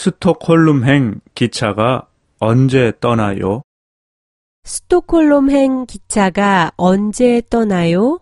스톡홀름행 기차가 언제 떠나요? 스톡홀름행 기차가 언제 떠나요?